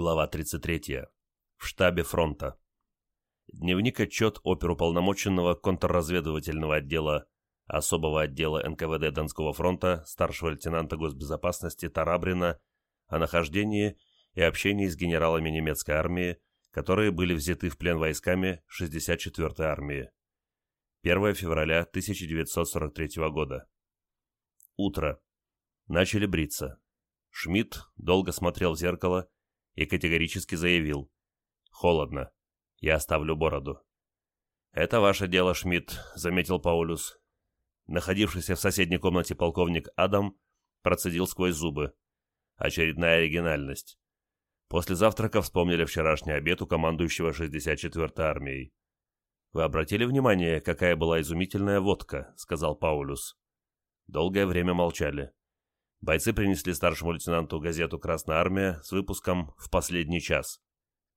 Глава 33. В штабе фронта. Дневник-отчет оперуполномоченного контрразведывательного отдела особого отдела НКВД Донского фронта старшего лейтенанта госбезопасности Тарабрина о нахождении и общении с генералами немецкой армии, которые были взяты в плен войсками 64-й армии. 1 февраля 1943 года. Утро. Начали бриться. Шмидт долго смотрел в зеркало и категорически заявил. «Холодно. Я оставлю бороду». «Это ваше дело, Шмидт», — заметил Паулюс. Находившийся в соседней комнате полковник Адам процедил сквозь зубы. Очередная оригинальность. После завтрака вспомнили вчерашний обед у командующего 64-й армией. «Вы обратили внимание, какая была изумительная водка?» — сказал Паулюс. Долгое время молчали. Бойцы принесли старшему лейтенанту газету «Красная армия» с выпуском «В последний час».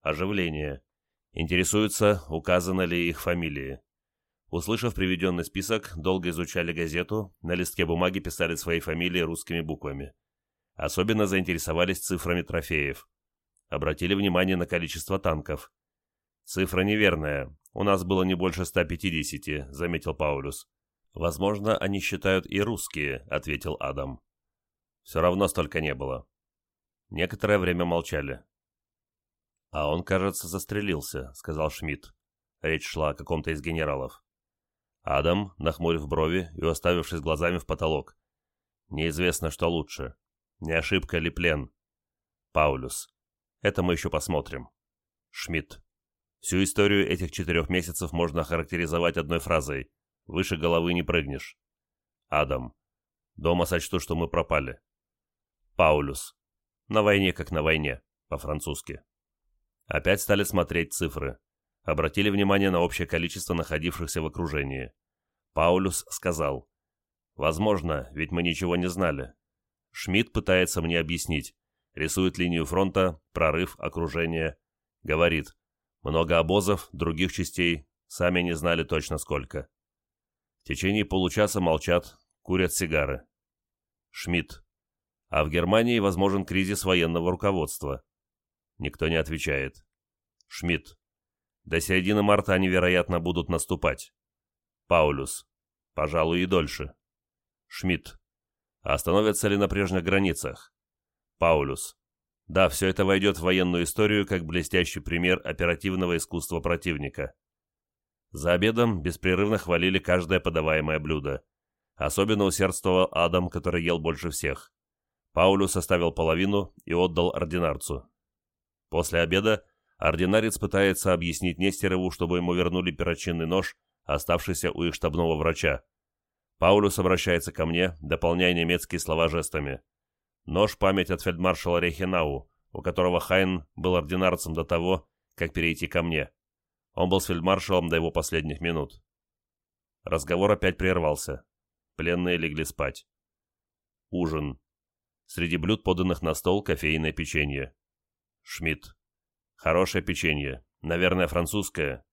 Оживление. Интересуются, указаны ли их фамилии. Услышав приведенный список, долго изучали газету, на листке бумаги писали свои фамилии русскими буквами. Особенно заинтересовались цифрами трофеев. Обратили внимание на количество танков. «Цифра неверная. У нас было не больше 150», — заметил Паулюс. «Возможно, они считают и русские», — ответил Адам. Все равно столько не было. Некоторое время молчали. «А он, кажется, застрелился», — сказал Шмидт. Речь шла о каком-то из генералов. Адам, нахмурив брови и уставившись глазами в потолок. «Неизвестно, что лучше. Не ошибка ли плен?» «Паулюс. Это мы еще посмотрим». Шмидт. Всю историю этих четырех месяцев можно охарактеризовать одной фразой «Выше головы не прыгнешь». Адам. Дома сочту, что мы пропали. Паулюс. На войне как на войне, по-французски. Опять стали смотреть цифры. Обратили внимание на общее количество находившихся в окружении. Паулюс сказал. «Возможно, ведь мы ничего не знали. Шмидт пытается мне объяснить. Рисует линию фронта, прорыв, окружение. Говорит. Много обозов, других частей. Сами не знали точно сколько. В течение получаса молчат, курят сигары. Шмидт а в Германии возможен кризис военного руководства. Никто не отвечает. Шмидт. До середины марта они, вероятно, будут наступать. Паулюс. Пожалуй, и дольше. Шмидт. А остановятся ли на прежних границах? Паулюс. Да, все это войдет в военную историю как блестящий пример оперативного искусства противника. За обедом беспрерывно хвалили каждое подаваемое блюдо. Особенно усердствовал Адам, который ел больше всех. Паулю составил половину и отдал ординарцу. После обеда ординарец пытается объяснить Нестерову, чтобы ему вернули перочинный нож, оставшийся у их штабного врача. Паулюс обращается ко мне, дополняя немецкие слова жестами. Нож – память от фельдмаршала Рейхенау, у которого Хайн был ординарцем до того, как перейти ко мне. Он был с фельдмаршалом до его последних минут. Разговор опять прервался. Пленные легли спать. Ужин. Среди блюд, поданных на стол, кофейное печенье. Шмидт. Хорошее печенье. Наверное, французское.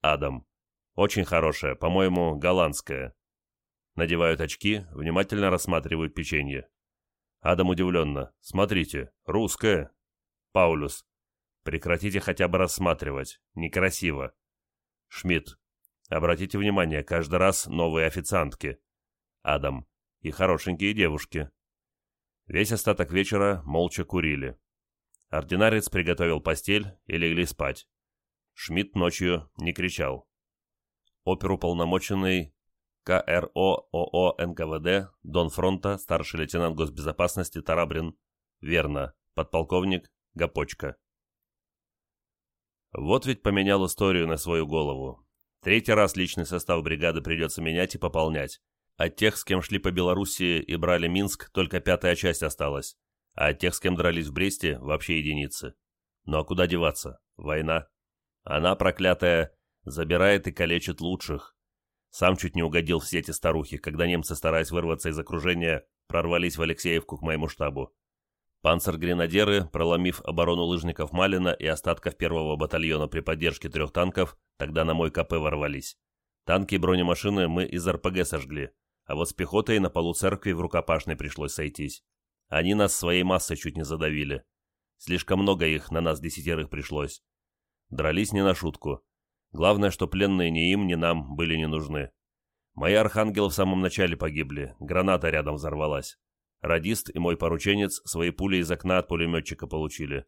Адам. Очень хорошее, по-моему, голландское. Надевают очки, внимательно рассматривают печенье. Адам удивленно. Смотрите, русское. Паулюс. Прекратите хотя бы рассматривать. Некрасиво. Шмидт. Обратите внимание, каждый раз новые официантки. Адам. И хорошенькие девушки. Весь остаток вечера молча курили. Ординарец приготовил постель и легли спать. Шмидт ночью не кричал. Оперуполномоченный КРО ОО НКВД Дон Фронта, старший лейтенант госбезопасности Тарабрин. Верно, подполковник Гапочка. Вот ведь поменял историю на свою голову. Третий раз личный состав бригады придется менять и пополнять. От тех, с кем шли по Белоруссии и брали Минск, только пятая часть осталась. А от тех, с кем дрались в Бресте, вообще единицы. Ну а куда деваться? Война. Она, проклятая, забирает и калечит лучших. Сам чуть не угодил в сети старухи, когда немцы, стараясь вырваться из окружения, прорвались в Алексеевку к моему штабу. Панцергренадеры, проломив оборону лыжников Малина и остатков первого батальона при поддержке трех танков, тогда на мой КП ворвались. Танки и бронемашины мы из РПГ сожгли, а вот с пехотой на полу церкви в рукопашной пришлось сойтись. Они нас своей массой чуть не задавили. Слишком много их на нас десятерых пришлось. Дрались не на шутку. Главное, что пленные ни им, ни нам были не нужны. Мои архангелы в самом начале погибли, граната рядом взорвалась. Радист и мой порученец свои пули из окна от пулеметчика получили.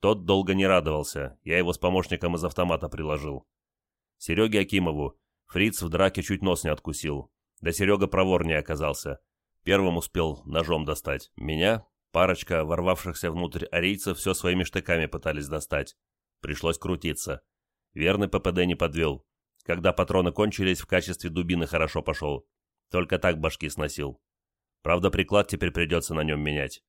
Тот долго не радовался, я его с помощником из автомата приложил. Сереге Акимову фриц в драке чуть нос не откусил. Да Серега проворнее оказался. Первым успел ножом достать. Меня, парочка ворвавшихся внутрь арийцев, все своими штыками пытались достать. Пришлось крутиться. Верный ППД не подвел. Когда патроны кончились, в качестве дубины хорошо пошел. Только так башки сносил. Правда, приклад теперь придется на нем менять.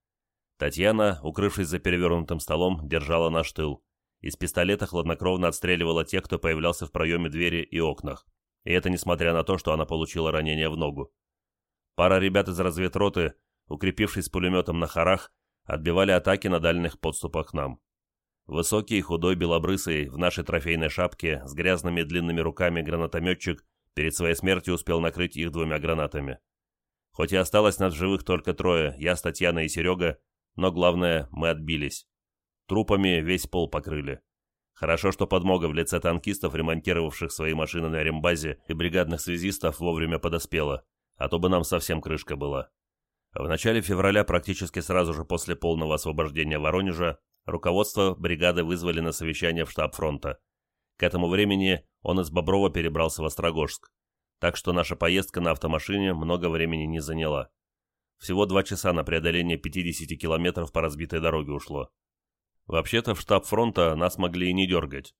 Татьяна, укрывшись за перевернутым столом, держала наш тыл. Из пистолета хладнокровно отстреливала тех, кто появлялся в проеме двери и окнах. И это несмотря на то, что она получила ранение в ногу. Пара ребят из разведроты, укрепившись пулеметом на хорах, отбивали атаки на дальних подступах к нам. Высокий, худой, белобрысый, в нашей трофейной шапке, с грязными длинными руками гранатометчик перед своей смертью успел накрыть их двумя гранатами. Хоть и осталось нас живых только трое, я с Татьяной и Серега, но главное, мы отбились. Трупами весь пол покрыли. Хорошо, что подмога в лице танкистов, ремонтировавших свои машины на рембазе, и бригадных связистов вовремя подоспела, а то бы нам совсем крышка была. В начале февраля, практически сразу же после полного освобождения Воронежа, руководство бригады вызвали на совещание в штаб фронта. К этому времени он из Боброва перебрался в Острогожск, так что наша поездка на автомашине много времени не заняла. Всего два часа на преодоление 50 километров по разбитой дороге ушло. Вообще-то в штаб фронта нас могли и не дергать.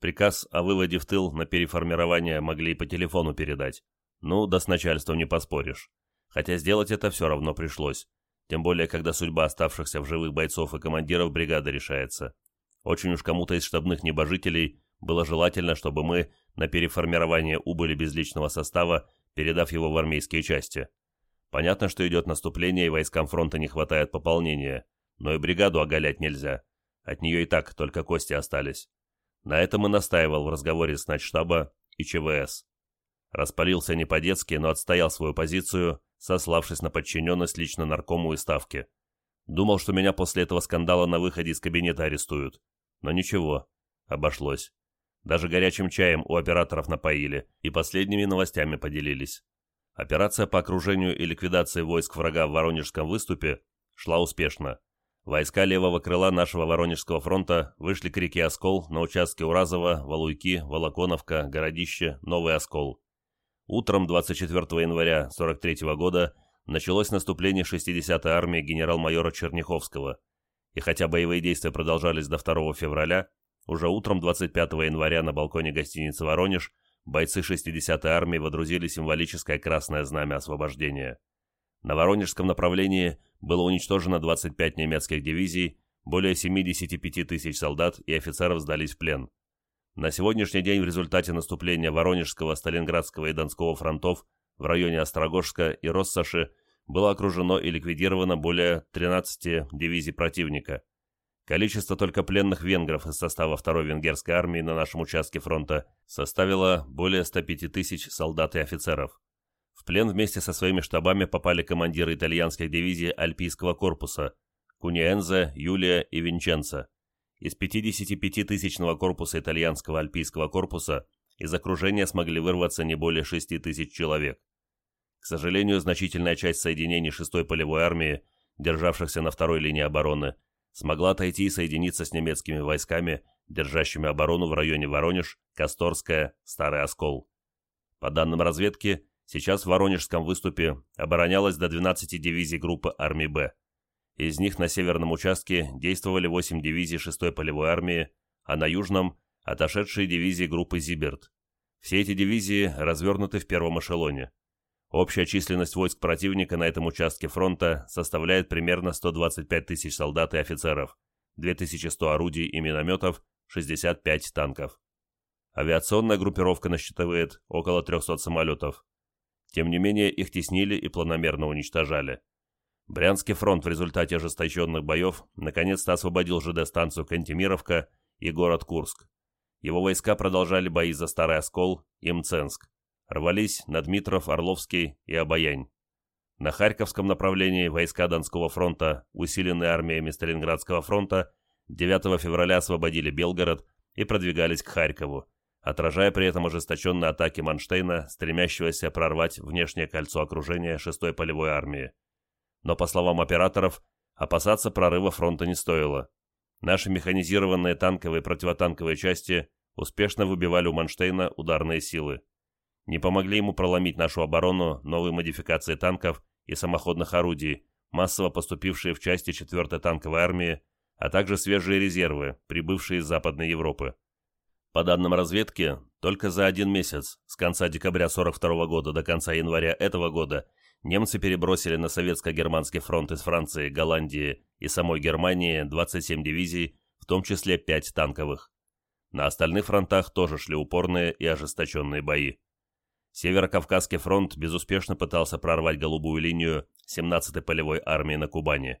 Приказ о выводе в тыл на переформирование могли и по телефону передать. Ну, да с начальством не поспоришь. Хотя сделать это все равно пришлось. Тем более, когда судьба оставшихся в живых бойцов и командиров бригады решается. Очень уж кому-то из штабных небожителей было желательно, чтобы мы на переформирование убыли без личного состава, передав его в армейские части. Понятно, что идет наступление, и войскам фронта не хватает пополнения, но и бригаду оголять нельзя. От нее и так только кости остались. На этом и настаивал в разговоре с начштаба и ЧВС. Распалился не по-детски, но отстоял свою позицию, сославшись на подчиненность лично наркому и ставке. Думал, что меня после этого скандала на выходе из кабинета арестуют. Но ничего, обошлось. Даже горячим чаем у операторов напоили и последними новостями поделились. Операция по окружению и ликвидации войск врага в Воронежском выступе шла успешно. Войска левого крыла нашего Воронежского фронта вышли к реке Оскол на участке Уразова, Валуйки, Волоконовка, Городище, Новый Оскол. Утром 24 января 43 года началось наступление 60-й армии генерал-майора Черняховского, и хотя боевые действия продолжались до 2 февраля, уже утром 25 января на балконе гостиницы «Воронеж» бойцы 60-й армии водрузили символическое красное знамя освобождения. На Воронежском направлении было уничтожено 25 немецких дивизий, более 75 тысяч солдат и офицеров сдались в плен. На сегодняшний день в результате наступления Воронежского, Сталинградского и Донского фронтов в районе Острогожска и Россоши было окружено и ликвидировано более 13 дивизий противника. Количество только пленных венгров из состава второй венгерской армии на нашем участке фронта составило более 105 тысяч солдат и офицеров. В плен вместе со своими штабами попали командиры итальянских дивизий Альпийского корпуса Куниэнзе, Юлия и Винченцо. Из 55-тысячного корпуса итальянского альпийского корпуса из окружения смогли вырваться не более 6 тысяч человек. К сожалению, значительная часть соединений 6-й полевой армии, державшихся на второй линии обороны, смогла отойти и соединиться с немецкими войсками, держащими оборону в районе Воронеж, Косторская, Старый Оскол. По данным разведки, сейчас в Воронежском выступе оборонялось до 12 дивизий группы армии «Б». Из них на северном участке действовали 8 дивизий 6-й полевой армии, а на южном – отошедшие дивизии группы «Зиберт». Все эти дивизии развернуты в первом эшелоне. Общая численность войск противника на этом участке фронта составляет примерно 125 тысяч солдат и офицеров, 2100 орудий и минометов, 65 танков. Авиационная группировка насчитывает около 300 самолетов. Тем не менее, их теснили и планомерно уничтожали. Брянский фронт в результате ожесточенных боев наконец-то освободил ЖД-станцию Кантемировка и город Курск. Его войска продолжали бои за Старый Оскол и Мценск. Рвались на Дмитров, Орловский и Обаянь. На Харьковском направлении войска Донского фронта, усиленные армиями Сталинградского фронта, 9 февраля освободили Белгород и продвигались к Харькову, отражая при этом ожесточенные атаки Манштейна, стремящегося прорвать внешнее кольцо окружения 6-й полевой армии. Но, по словам операторов, опасаться прорыва фронта не стоило. Наши механизированные танковые и противотанковые части успешно выбивали у Манштейна ударные силы. Не помогли ему проломить нашу оборону новые модификации танков и самоходных орудий, массово поступившие в части 4-й танковой армии, а также свежие резервы, прибывшие из Западной Европы. По данным разведки, только за один месяц, с конца декабря 42 года до конца января этого года, немцы перебросили на советско-германский фронт из Франции, Голландии и самой Германии 27 дивизий, в том числе 5 танковых. На остальных фронтах тоже шли упорные и ожесточенные бои. Северо-Кавказский фронт безуспешно пытался прорвать голубую линию 17-й полевой армии на Кубани.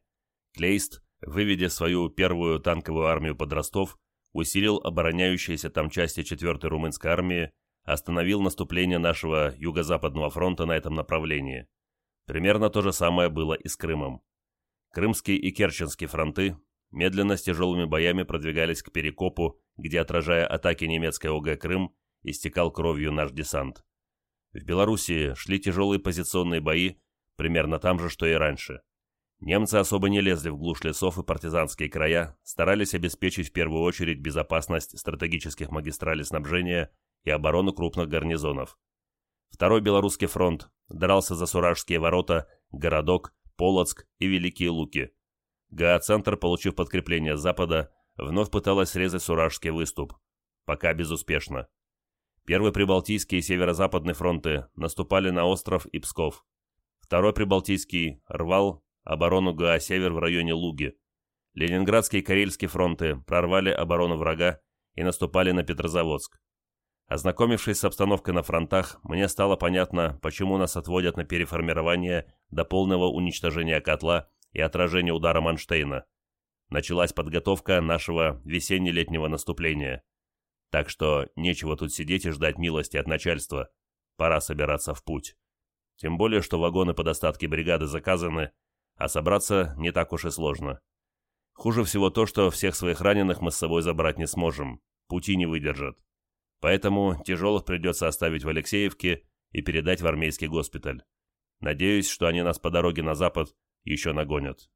Клейст, выведя свою первую танковую армию под Ростов, усилил обороняющиеся там части 4-й румынской армии, остановил наступление нашего Юго-Западного фронта на этом направлении. Примерно то же самое было и с Крымом. Крымский и Керченский фронты медленно с тяжелыми боями продвигались к Перекопу, где, отражая атаки немецкой ОГ «Крым», истекал кровью наш десант. В Белоруссии шли тяжелые позиционные бои, примерно там же, что и раньше. Немцы особо не лезли в глушь лесов и партизанские края, старались обеспечить в первую очередь безопасность стратегических магистралей снабжения и оборону крупных гарнизонов. Второй Белорусский фронт дрался за Суражские ворота, Городок, Полоцк и Великие Луки. ГА-центр, получив подкрепление с запада, вновь пыталась срезать Суражский выступ. Пока безуспешно. Первый Прибалтийский и Северо-Западный фронты наступали на остров и Псков. Второй Прибалтийский рвал оборону ГА-Север в районе Луги. Ленинградский и Карельский фронты прорвали оборону врага и наступали на Петрозаводск. Ознакомившись с обстановкой на фронтах, мне стало понятно, почему нас отводят на переформирование до полного уничтожения котла и отражения удара Манштейна. Началась подготовка нашего весенне-летнего наступления. Так что нечего тут сидеть и ждать милости от начальства. Пора собираться в путь. Тем более, что вагоны по достатке бригады заказаны, а собраться не так уж и сложно. Хуже всего то, что всех своих раненых мы с собой забрать не сможем. Пути не выдержат. Поэтому тяжелых придется оставить в Алексеевке и передать в армейский госпиталь. Надеюсь, что они нас по дороге на запад еще нагонят.